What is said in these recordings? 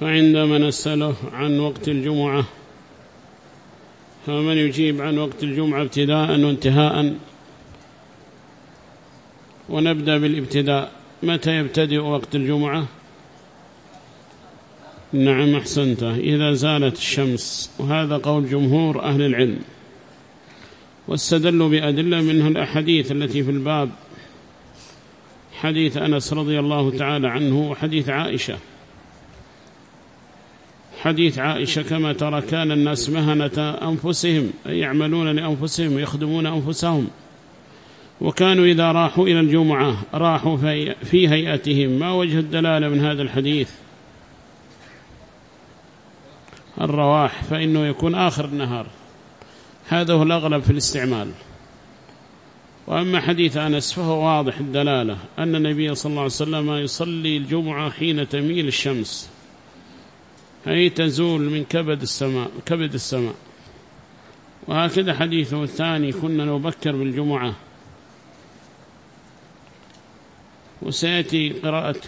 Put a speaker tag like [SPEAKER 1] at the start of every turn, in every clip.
[SPEAKER 1] فعندما نسأله عن وقت الجمعة فمن يجيب عن وقت الجمعة ابتداء وانتهاء ونبدأ بالابتداء متى يبتدئ وقت الجمعة؟ نعم أحسنت. إذا زالت الشمس وهذا قول جمهور أهل العلم. واستدلوا بأدلة منها الأحاديث التي في الباب حديث أنس رضي الله تعالى عنه وحديث عائشة. حديث عائشة كما ترى كان الناس مهنة أنفسهم أي يعملون لأنفسهم ويخدمون أنفسهم. وكانوا إذا راحوا إلى الجمعة راحوا في هيئتهم. ما وجه الدلالة من هذا الحديث؟ الرواح فإنه يكون آخر النهار. هذا هو الأغلب في الاستعمال. وأما حديث أنس فهو واضح الدلالة أن النبي صلى الله عليه وسلم يصلي الجمعة حين تميل الشمس. أي تزول من كبد السماء كبد السماء. وهكذا حديثه الثاني كنا نبكر بالجمعة. وسيأتي قراءة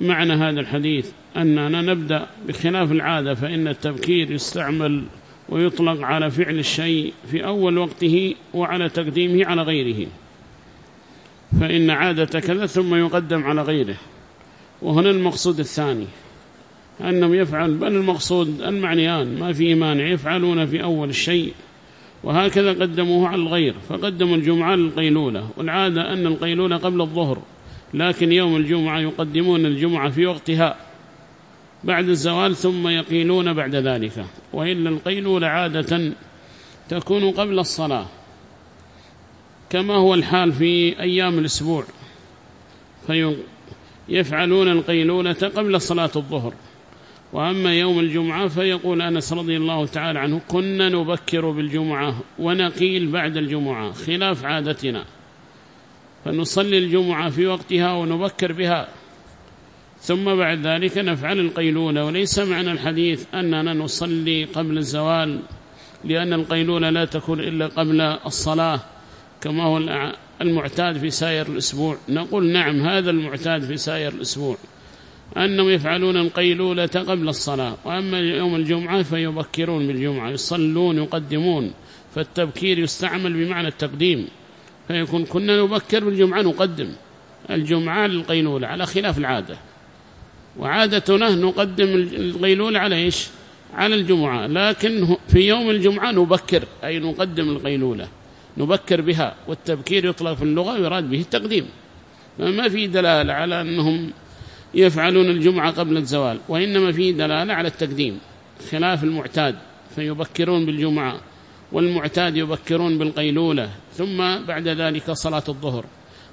[SPEAKER 1] معنى هذا الحديث أننا نبدأ بخلاف العادة فإن التبكير يستعمل ويطلق على فعل الشيء في أول وقته وعلى تقديمه على غيره. فإن عادة كذا ثم يقدم على غيره. وهنا المقصود الثاني. أنهم يفعل بل المقصود المعنيان ما في مانع يفعلون في أول الشيء وهكذا قدموه على الغير فقدموا الجمعة للقيلولة. والعادة أن القيلولة قبل الظهر لكن يوم الجمعة يقدمون الجمعة في وقتها. بعد الزوال ثم يقيلون بعد ذلك. وإلا القيلولة عادة تكون قبل الصلاة كما هو الحال في أيام الأسبوع. فيفعلون القيلولة قبل صلاة الظهر. وأما يوم الجمعة فيقول أنس رضي الله تعالى عنه كنا نبكر بالجمعة ونقيل بعد الجمعة خلاف عادتنا. فنصلي الجمعة في وقتها ونبكر بها. ثم بعد ذلك نفعل القيلولة وليس معنى الحديث أننا نصلي قبل الزوال لأن القيلولة لا تكون إلا قبل الصلاة كما هو المعتاد في سائر الأسبوع. نقول نعم هذا المعتاد في سائر الأسبوع. أنهم يفعلون القيلولة قبل الصلاة وأما يوم الجمعة فيبكرون بالجمعة يصلون يقدمون فالتبكير يستعمل بمعنى التقديم فيكون كنا نبكر بالجمعة نقدم الجمعة للقيلولة على خلاف العادة وعادتنا نقدم القيلولة على إيش؟ على الجمعة لكن في يوم الجمعة نبكر أي نقدم القيلولة نبكر بها والتبكير يطلق في اللغة ويراد به التقديم فما في دلالة على أنهم يفعلون الجمعة قبل الزوال وإنما في دلالة على التقديم خلاف المعتاد فيبكرون بالجمعة والمعتاد يبكرون بالقيلولة ثم بعد ذلك صلاة الظهر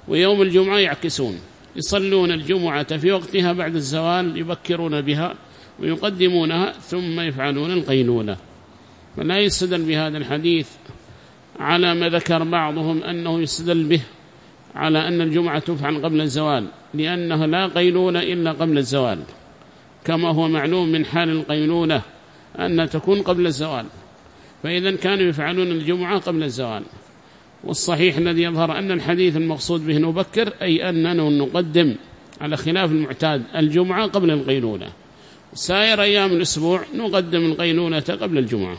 [SPEAKER 1] ويوم الجمعة يعكسون يصلون الجمعة في وقتها بعد الزوال يبكرون بها ويقدمونها ثم يفعلون القيلولة. فلا يستدل بهذا الحديث على ما ذكر بعضهم أنه يستدل به على أن الجمعة تفعل قبل الزوال لأنها لا قيلولة إلا قبل الزوال. كما هو معلوم من حال القيلولة أن تكون قبل الزوال. فإذا كانوا يفعلون الجمعة قبل الزوال. والصحيح الذي يظهر أن الحديث المقصود به نبكر أي أننا نقدم على خلاف المعتاد الجمعة قبل القيلولة. سائر أيام الأسبوع نقدم القيلولة قبل الجمعة.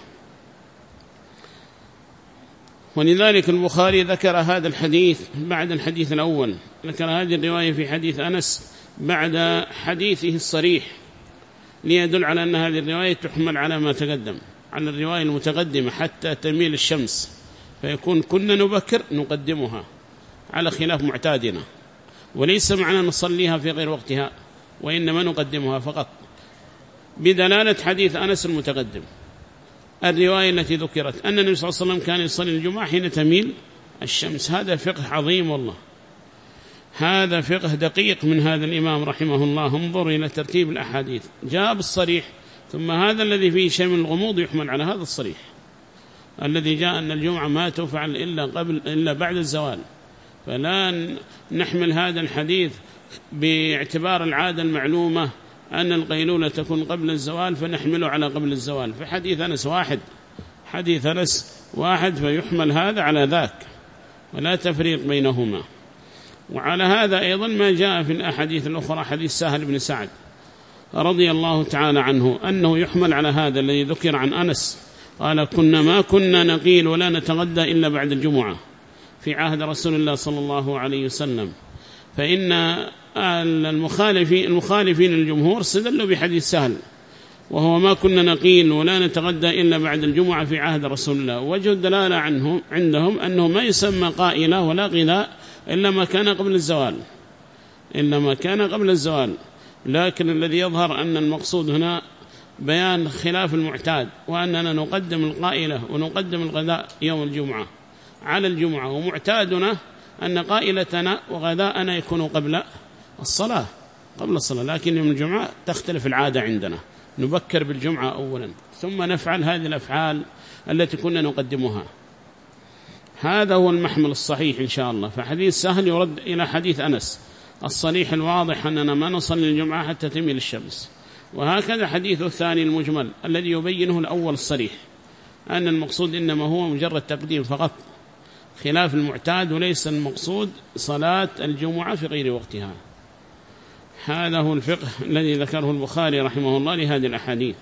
[SPEAKER 1] ولذلك البخاري ذكر هذا الحديث بعد الحديث الأول. ذكر هذه الرواية في حديث أنس بعد حديثه الصريح ليدل على أن هذه الرواية تحمل على ما تقدم على الرواية المتقدمة حتى تميل الشمس فيكون كنا نبكر نقدمها على خلاف معتادنا. وليس معنا نصليها في غير وقتها وإنما نقدمها فقط. بدلالة حديث أنس المتقدم. الرواية التي ذكرت أن النبي صلى الله عليه وسلم كان يصلي الجمعة حين تميل الشمس. هذا فقه عظيم والله. هذا فقه دقيق من هذا الإمام رحمه الله. انظر إلى ترتيب الأحاديث. جاء بالصريح ثم هذا الذي فيه شيء من الغموض يحمل على هذا الصريح. الذي جاء أن الجمعة ما تفعل إلا, قبل إلا بعد الزوال. فلا نحمل هذا الحديث باعتبار العادة المعلومة أن القيلولة تكون قبل الزوال فنحمله على قبل الزوال. فحديث أنس واحد حديث أنس واحد فيحمل هذا على ذاك ولا تفريق بينهما. وعلى هذا أيضا ما جاء في الأحاديث الأخرى حديث سهل بن سعد رضي الله تعالى عنه أنه يحمل على هذا الذي ذكر عن أنس. قال كنا ما كنا نقيل ولا نتغدى إلا بعد الجمعة في عهد رسول الله صلى الله عليه وسلم فإن المخالفين, المخالفين الجمهور استدلوا بحديث سهل وهو ما كنا نقيل ولا نتغدى إلا بعد الجمعة في عهد رسول الله. وجه الدلالة عنهم عندهم أنه ما يسمى قائلة ولا غذاء إلا ما كان قبل الزوال. إلا ما كان قبل الزوال. لكن الذي يظهر أن المقصود هنا بيان خلاف المعتاد وأننا نقدم القائلة ونقدم الغذاء يوم الجمعة. على الجمعة ومعتادنا أن قائلتنا وغذاءنا يكون قبل الصلاة قبل الصلاة لكن يوم الجمعة تختلف العادة عندنا. نبكر بالجمعة أولا ثم نفعل هذه الأفعال التي كنا نقدمها. هذا هو المحمل الصحيح إن شاء الله. فحديث سهل يرد إلى حديث أنس. الصريح الواضح أننا ما نصلي الجمعة حتى تميل الشمس وهكذا حديث الثاني المجمل الذي يبينه الأول الصريح. أن المقصود إنما هو مجرد تقديم فقط. خلاف المعتاد وليس المقصود صلاة الجمعة في غير وقتها. هذا هو الفقه الذي ذكره البخاري رحمه الله لهذه الأحاديث.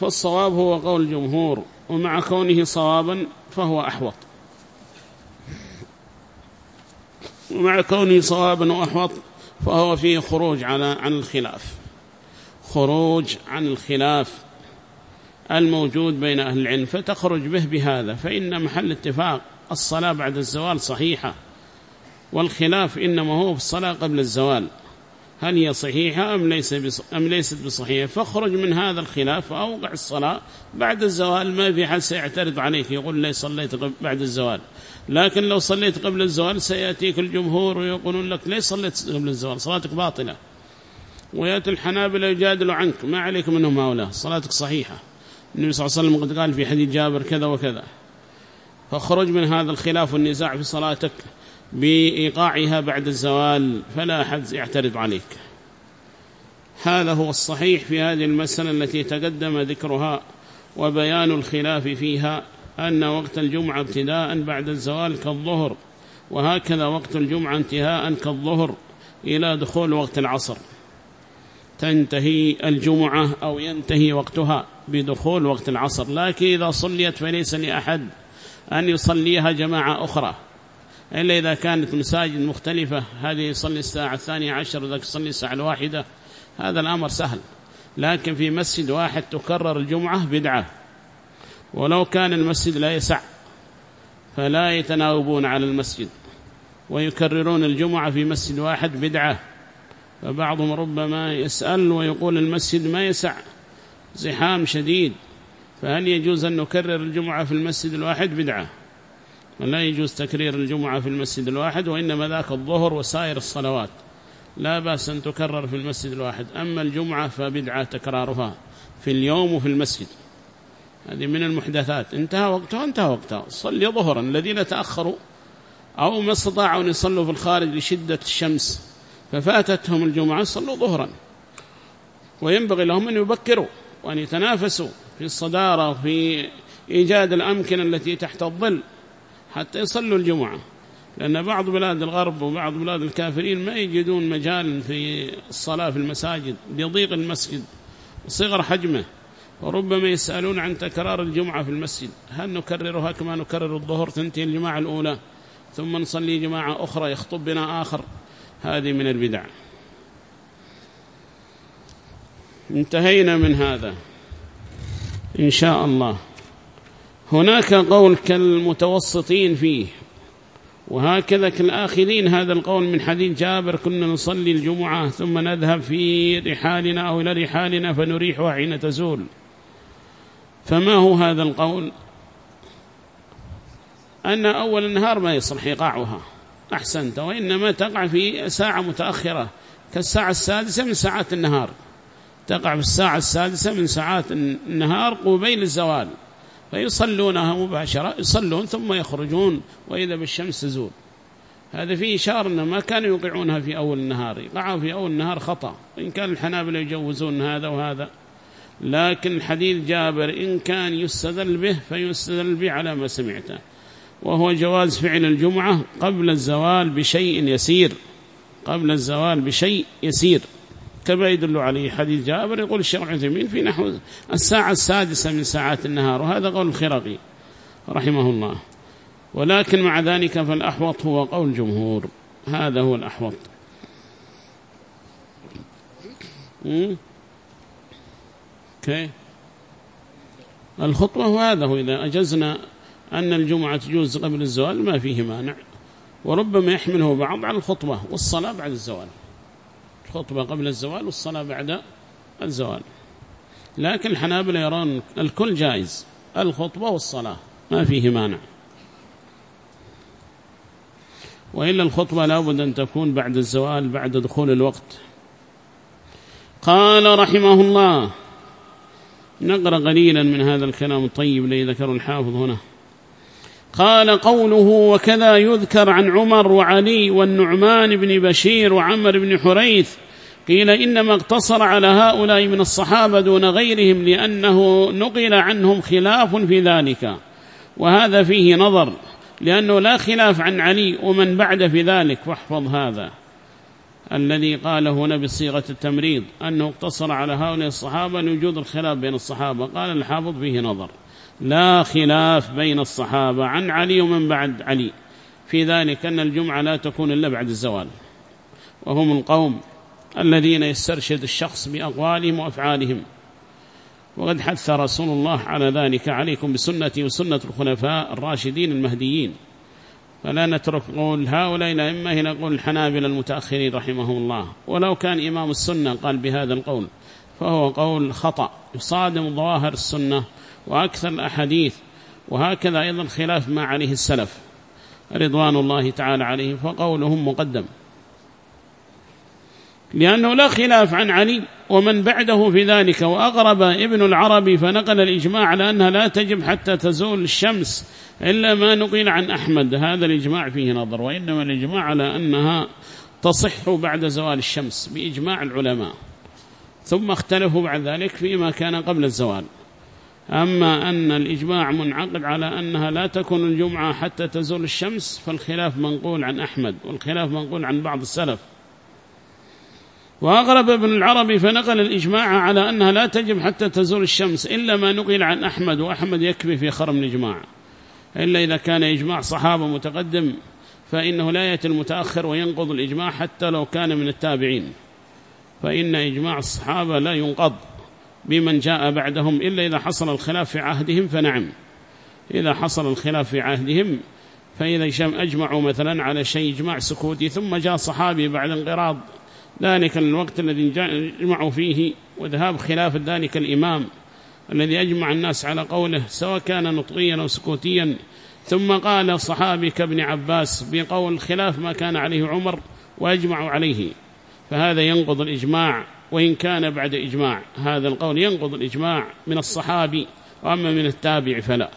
[SPEAKER 1] فالصواب هو قول الجمهور ومع كونه صوابا فهو أحوط. ومع كونه صوابا وأحوط فهو فيه خروج على عن الخلاف. خروج عن الخلاف الموجود بين أهل العلم فتخرج به بهذا فإن محل اتفاق الصلاة بعد الزوال صحيحة والخلاف إنما هو في الصلاة قبل الزوال. هل هي صحيحة أم, ليس. أم ليست بصحيحة؟ فاخرج من هذا الخلاف وأوقع الصلاة بعد الزوال. ما في حد سيعترض عليك يقول لي صليت بعد الزوال؟ لكن لو صليت قبل الزوال سيأتيك الجمهور ويقولون لك ليش صليت قبل الزوال؟ صلاتك باطلة. ويأتي الحنابلة يجادلوا عنك. ما عليك منهم هؤلاء. صلاتك صحيحة. النبي صلى الله عليه وسلم قد قال في حديث جابر كذا وكذا. فاخرج من هذا الخلاف والنزاع في صلاتك. بإيقاعها بعد الزوال فلا أحد يعترض عليك. هذا هو الصحيح في هذه المسألة التي تقدم ذكرها وبيان الخلاف فيها أن وقت الجمعة ابتداء بعد الزوال كالظهر وهكذا وقت الجمعة انتهاء كالظهر إلى دخول وقت العصر. تنتهي الجمعة أو ينتهي وقتها بدخول وقت العصر لكن إذا صليت فليس لأحد أن يصليها جماعة أخرى. إلا إذا كانت مساجد مختلفة. هذه يصلي الساعة الثانية عشر وذاك يصلي الساعة الواحدة. هذا الأمر سهل. لكن في مسجد واحد تكرر الجمعة بدعة. ولو كان المسجد لا يسع فلا يتناوبون على المسجد. ويكررون الجمعة في مسجد واحد بدعة. فبعضهم ربما يسأل ويقول المسجد ما يسع. زحام شديد. فهل يجوز أن نكرر الجمعة في المسجد الواحد بدعة؟ ولا يجوز تكرير الجمعة في المسجد الواحد وإنما ذاك الظهر وسائر الصلوات. لا بأس أن تكرر في المسجد الواحد. أما الجمعة فبدعة تكرارها في اليوم وفي المسجد. هذه من المحدثات. انتهى وقتها انتهى وقتها. صلي ظهرا. الذين تأخروا أو ما استطاعوا أن يصلوا في الخارج لشدة الشمس ففاتتهم الجمعة صلوا ظهرا. وينبغي لهم أن يبكروا وأن يتنافسوا في الصدارة وفي إيجاد الأمكنة التي تحت الظل. حتى يصلوا الجمعة. لأن بعض بلاد الغرب وبعض بلاد الكافرين ما يجدون مجال في الصلاة في المساجد بضيق المسجد وصغر حجمه. وربما يسألون عن تكرار الجمعة في المسجد. هل نكررها كما نكرر الظهر تنتهي الجماعة الأولى ثم نصلي جماعة أخرى يخطب بنا آخر؟ هذه من البدع. انتهينا من هذا. إن شاء الله. هناك قول كالمتوسطين فيه وهكذا كالآخذين هذا القول من حديث جابر كنا نصلي الجمعة ثم نذهب في رحالنا أو إلى رحالنا فنريحها حين تزول. فما هو هذا القول؟ أن أول النهار ما يصلح إيقاعها أحسنت وإنما تقع في ساعة متأخرة كالساعة السادسة من ساعات النهار. تقع في الساعة السادسة من ساعات النهار قبيل الزوال. فيصلونها مباشرة يصلون ثم يخرجون وإذا بالشمس تزول. هذا فيه إشارة أنه ما كانوا يوقعونها في أول النهار يقعوا في أول النهار خطأ. وإن كان الحنابلة يجوزون هذا وهذا لكن الحديث جابر إن كان يستدل به فيستدل به على ما سمعته. وهو جواز فعل الجمعة قبل الزوال بشيء يسير قبل الزوال بشيء يسير. كما يدل عليه حديث جابر يقول الشيخ عثيمين في نحو الساعة السادسة من ساعات النهار وهذا قول الخرقي رحمه الله. ولكن مع ذلك فالأحوط هو قول الجمهور هذا هو الأحوط. كيف؟ الخطوة وهذا هو إذا أجزنا أن الجمعة تجوز قبل الزوال ما فيه مانع وربما يحمله بعض على الخطبة والصلاة بعد الزوال. الخطبة قبل الزوال والصلاة بعد الزوال. لكن الحنابلة يرون الكل جائز. الخطبة والصلاة ما فيه مانع. وإلا الخطبة لابد أن تكون بعد الزوال بعد دخول الوقت. قال رحمه الله نقرأ قليلا من هذا الكلام الطيب الذي ذكر الحافظ هنا. قال قوله وكذا يذكر عن عمر وعلي والنعمان بن بشير وعمر بن حريث قيل إنما اقتصر على هؤلاء من الصحابة دون غيرهم لأنه نقل عنهم خلاف في ذلك. وهذا فيه نظر لأنه لا خلاف عن علي ومن بعد في ذلك. واحفظ هذا. الذي قاله هنا بصيغة التمريض أنه اقتصر على هؤلاء الصحابة لوجود الخلاف بين الصحابة. قال الحافظ فيه نظر. لا خلاف بين الصحابة عن علي ومن بعد علي. في ذلك أن الجمعة لا تكون إلا بعد الزوال. وهم القوم الذين يسترشد الشخص بأقوالهم وأفعالهم. وقد حث رسول الله على ذلك عليكم بسنتي وسنة الخلفاء الراشدين المهديين. فلا نترك قول هؤلاء الأئمة هنا قول الحنابل المتأخرين رحمهم الله. ولو كان إمام السنة قال بهذا القول فهو قول خطأ. يصادم ظواهر السنة وأكثر الأحاديث وهكذا أيضا خلاف ما عليه السلف. رضوان الله تعالى عليهم فقولهم مقدم. لأنه لا خلاف عن علي ومن بعده في ذلك وأغرب ابن العربي فنقل الإجماع على أنها لا تجب حتى تزول الشمس إلا ما نقل عن أحمد. هذا الإجماع فيه نظر وإنما الإجماع على أنها تصح بعد زوال الشمس بإجماع العلماء. ثم اختلفوا بعد ذلك فيما كان قبل الزوال. أما أن الإجماع منعقد على أنها لا تكون الجمعة حتى تزول الشمس فالخلاف منقول عن أحمد والخلاف منقول عن بعض السلف. وأغرب ابن العربي فنقل الإجماع على أنها لا تجب حتى تزول الشمس إلا ما نقل عن أحمد وأحمد يكفي في خرم الإجماع. إلا إذا كان إجماع صحابة متقدم فإنه لا يأتي المتأخر وينقض الإجماع حتى لو كان من التابعين. فإن إجماع الصحابة لا ينقض. بمن جاء بعدهم إلا إذا حصل الخلاف في عهدهم فنعم. إذا حصل الخلاف في عهدهم فإذا أجمعوا مثلا على شيء إجماع سكوتي ثم جاء صحابي بعد انقراض ذلك الوقت الذي جمعوا فيه وذهاب خلاف ذلك الإمام الذي أجمع الناس على قوله سواء كان نطقيا أو سكوتيا. ثم قال الصحابي كابن عباس بقول خلاف ما كان عليه عمر وأجمعوا عليه. فهذا ينقض الإجماع. وإن كان بعد إجماع. هذا القول ينقض الإجماع من الصحابي وأما من التابع فلا.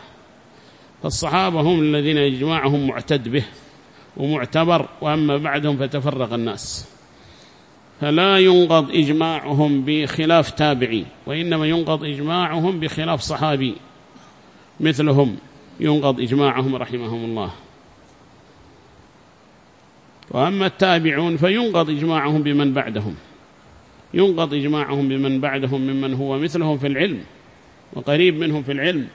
[SPEAKER 1] فالصحابة هم الذين إجماعهم معتد به ومعتبر وأما بعدهم فتفرق الناس. فلا ينقض إجماعهم بخلاف تابعي وإنما ينقض إجماعهم بخلاف صحابي. مثلهم ينقض إجماعهم رحمهم الله. وأما التابعون فينقض إجماعهم بمن بعدهم. ينقض إجماعهم بمن بعدهم ممن هو مثلهم في العلم وقريب منهم في العلم.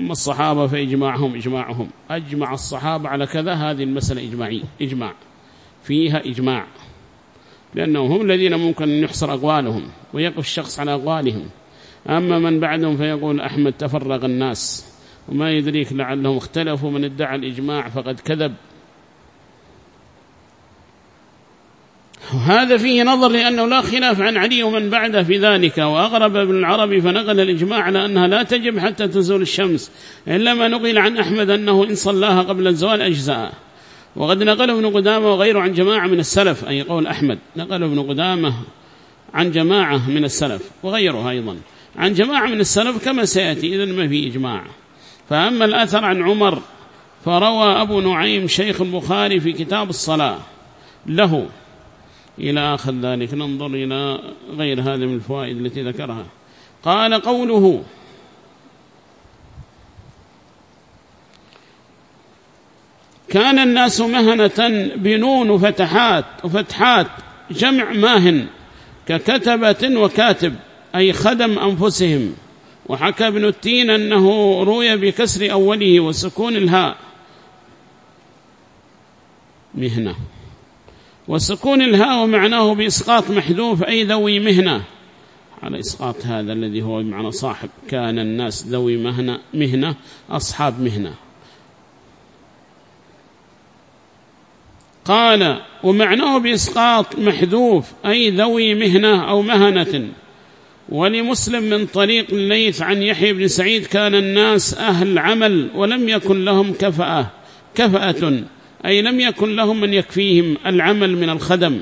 [SPEAKER 1] أما الصحابة فإجماعهم إجماعهم. أجمع الصحابة على كذا هذه المسألة إجماعي إجماع. فيها إجماع. لأنهم هم الذين ممكن أن يحصر أقوالهم ويقف الشخص على أقوالهم. أما من بعدهم فيقول أحمد تفرغ الناس وما يدريك لعلهم اختلفوا من ادعى الإجماع فقد كذب. وهذا فيه نظر لأنه لا خلاف عن علي ومن بعده في ذلك وأغرب ابن العربي فنقل الإجماع على أنها لا تجب حتى تزول الشمس إلا ما نقل عن أحمد أنه إن صلاها قبل الزوال أجزاء وقد نقل ابن قدامة وغيره عن جماعة من السلف أي قول أحمد. نقل ابن قدامة عن جماعة من السلف وغيره أيضا. عن جماعة من السلف كما سيأتي إذن ما في إجماع. فأما الأثر عن عمر فروى أبو نعيم شيخ البخاري في كتاب الصلاة له. إلى آخر ذلك ننظر إلى غير هذه من الفوائد التي ذكرها. قال قوله كان الناس مهنة بنون وفتحات وفتحات جمع ماهن ككتبة وكاتب أي خدم أنفسهم. وحكى ابن التين أنه روي بكسر أوله وسكون الهاء. مهنة. وسكون الهاء ومعناه بإسقاط محذوف أي ذوي مهنة. على إسقاط هذا الذي هو بمعنى صاحب. كان الناس ذوي مهنة, مهنة أصحاب مهنة. قال ومعناه بإسقاط محذوف أي ذوي مهنة أو مهنة. ولمسلم من طريق الليث عن يحيى بن سعيد كان الناس أهل عمل ولم يكن لهم كفأة كفأة. أي لم يكن لهم من يكفيهم العمل من الخدم.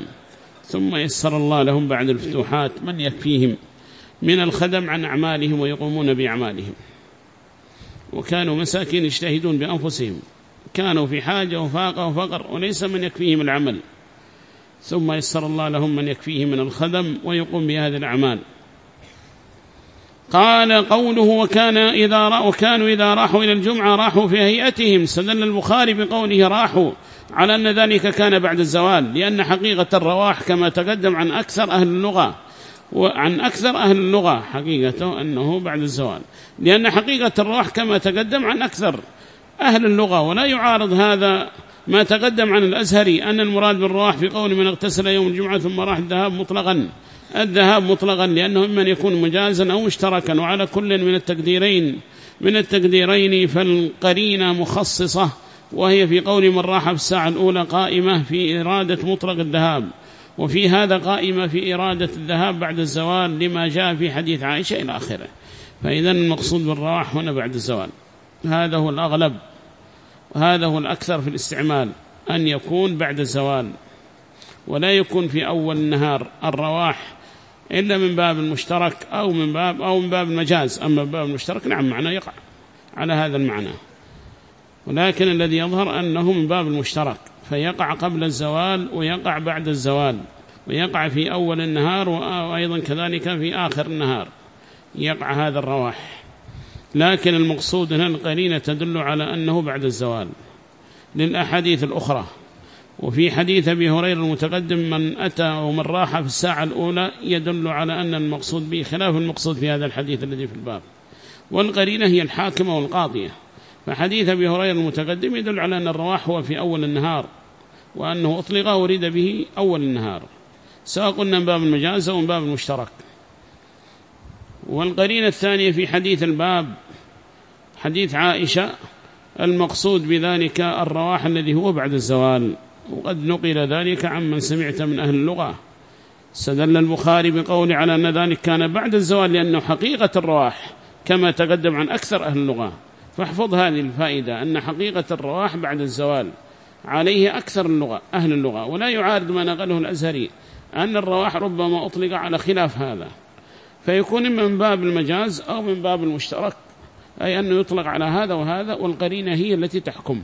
[SPEAKER 1] ثم يسر الله لهم بعد الفتوحات من يكفيهم من الخدم عن أعمالهم ويقومون بأعمالهم. وكانوا مساكين يجتهدون بأنفسهم. كانوا في حاجة وفاقة وفقر وليس من يكفيهم العمل. ثم يسر الله لهم من يكفيهم من الخدم ويقوم بهذه الأعمال. قال قوله وكان إذا رأوا وكانوا إذا راحوا إلى الجمعة راحوا في هيئتهم. سدل البخاري بقوله راحوا. على أن ذلك كان بعد الزوال لأن حقيقة الرواح كما تقدم عن أكثر أهل اللغة وعن أكثر أهل اللغة حقيقته أنه بعد الزوال. لأن حقيقة الرواح كما تقدم عن أكثر أهل اللغة. ولا يعارض هذا ما تقدم عن الأزهري أن المراد بالرواح في قول من اغتسل يوم الجمعة ثم راح الذهاب مطلقا. الذهاب مطلقا لأنه إما يكون مجازا أو مشتركا وعلى كل من التقديرين. من التقديرين فالقرينة مخصصة وهي في قول من راح في الساعة الأولى قائمة في إرادة مطلق الذهاب. وفي هذا قائمة في إرادة الذهاب بعد الزوال لما جاء في حديث عائشة إلى آخره. فإذا المقصود بالرواح هنا بعد الزوال. هذا هو الأغلب وهذا هو الأكثر في الاستعمال أن يكون بعد الزوال ولا يكون في أول النهار. الرواح إلا من باب المشترك أو من باب أو من باب المجاز. أما باب المشترك نعم معنى يقع على هذا المعنى. ولكن الذي يظهر أنه من باب المشترك فيقع قبل الزوال ويقع بعد الزوال ويقع في أول النهار وأيضا كذلك في آخر النهار. يقع هذا الرواح. لكن المقصود هنا القرينة تدل على أنه بعد الزوال. للأحاديث الأخرى. وفي حديث أبي هريرة المتقدم من أتى ومن راح في الساعة الأولى يدل على أن المقصود به خلاف المقصود في هذا الحديث الذي في الباب. والقرينة هي الحاكمة والقاضية. فحديث أبي هريرة المتقدم يدل على أن الرواح هو في أول النهار وأنه أطلق ورد به أول النهار. سواء قلنا من باب المجاز أو من باب المشترك. والقرينة الثانية في حديث الباب حديث عائشة المقصود بذلك الرواح الذي هو بعد الزوال. وقد نقل ذلك عمن سمعت من أهل اللغة. استدل البخاري بقول على أن ذلك كان بعد الزوال لأنه حقيقة الرواح كما تقدم عن أكثر أهل اللغة. فاحفظ هذه الفائدة أن حقيقة الرواح بعد الزوال عليه أكثر اللغة أهل اللغة. ولا يعارض ما نقله الأزهري أن الرواح ربما أطلق على خلاف هذا. فيكون من باب المجاز أو من باب المشترك أي أنه يطلق على هذا وهذا والقرينة هي التي تحكم.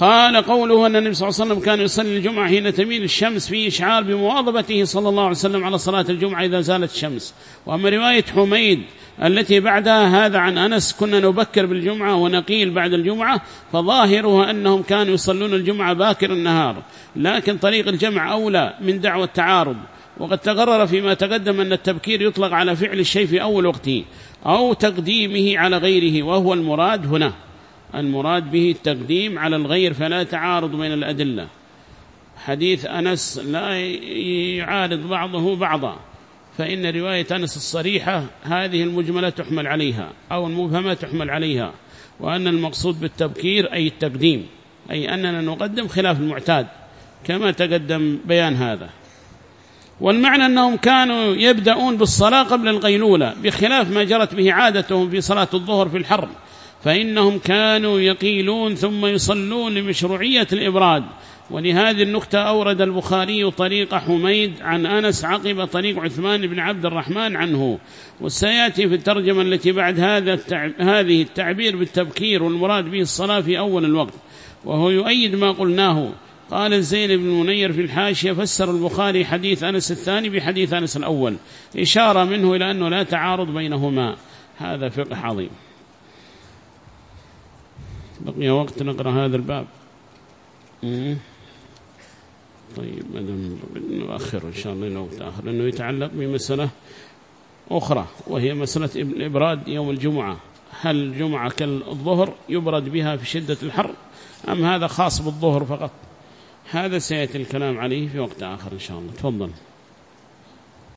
[SPEAKER 1] قال قوله أن النبي صلى الله عليه وسلم كان يصلي الجمعة حين تميل الشمس في إشعار بمواظبته صلى الله عليه وسلم على صلاة الجمعة إذا زالت الشمس. وأما رواية حميد التي بعدها هذا عن أنس كنا نبكر بالجمعة ونقيل بعد الجمعة فظاهرها أنهم كانوا يصلون الجمعة باكر النهار. لكن طريق الجمع أولى من دعوة التعارض. وقد تقرر فيما تقدم أن التبكير يطلق على فعل الشيء في أول وقته أو تقديمه على غيره وهو المراد هنا. المراد به التقديم على الغير فلا تعارض بين الأدلة. حديث أنس لا يعارض بعضه بعضا فإن رواية أنس الصريحة هذه المجملة تحمل عليها أو المبهمة تحمل عليها وأن المقصود بالتبكير أي التقديم أي أننا نقدم خلاف المعتاد كما تقدم بيان هذا. والمعنى أنهم كانوا يبدأون بالصلاة قبل القيلولة بخلاف ما جرت به عادتهم في صلاة الظهر في الحرم. فإنهم كانوا يقيلون ثم يصلون لمشروعية الإبراد. ولهذه النكتة أورد البخاري طريق حميد عن أنس عقب طريق عثمان بن عبد الرحمن عنه. وسيأتي في الترجمة التي بعد هذا هذه التعبير بالتبكير والمراد به الصلاة في أول الوقت. وهو يؤيد ما قلناه. قال الزين بن منير في الحاشية فسر البخاري حديث أنس الثاني بحديث أنس الأول. إشارة منه إلى أنه لا تعارض بينهما. هذا فقه عظيم. بقي وقت نقرأ هذا الباب. طيب مدام نؤخر إن شاء الله إلى وقت آخر لأنه يتعلق بمسألة أخرى وهي مسألة إبراد يوم الجمعة. هل الجمعة كالظهر يبرد بها في شدة الحر أم هذا خاص بالظهر فقط؟ هذا سيأتي الكلام عليه في وقت آخر إن شاء الله. تفضل.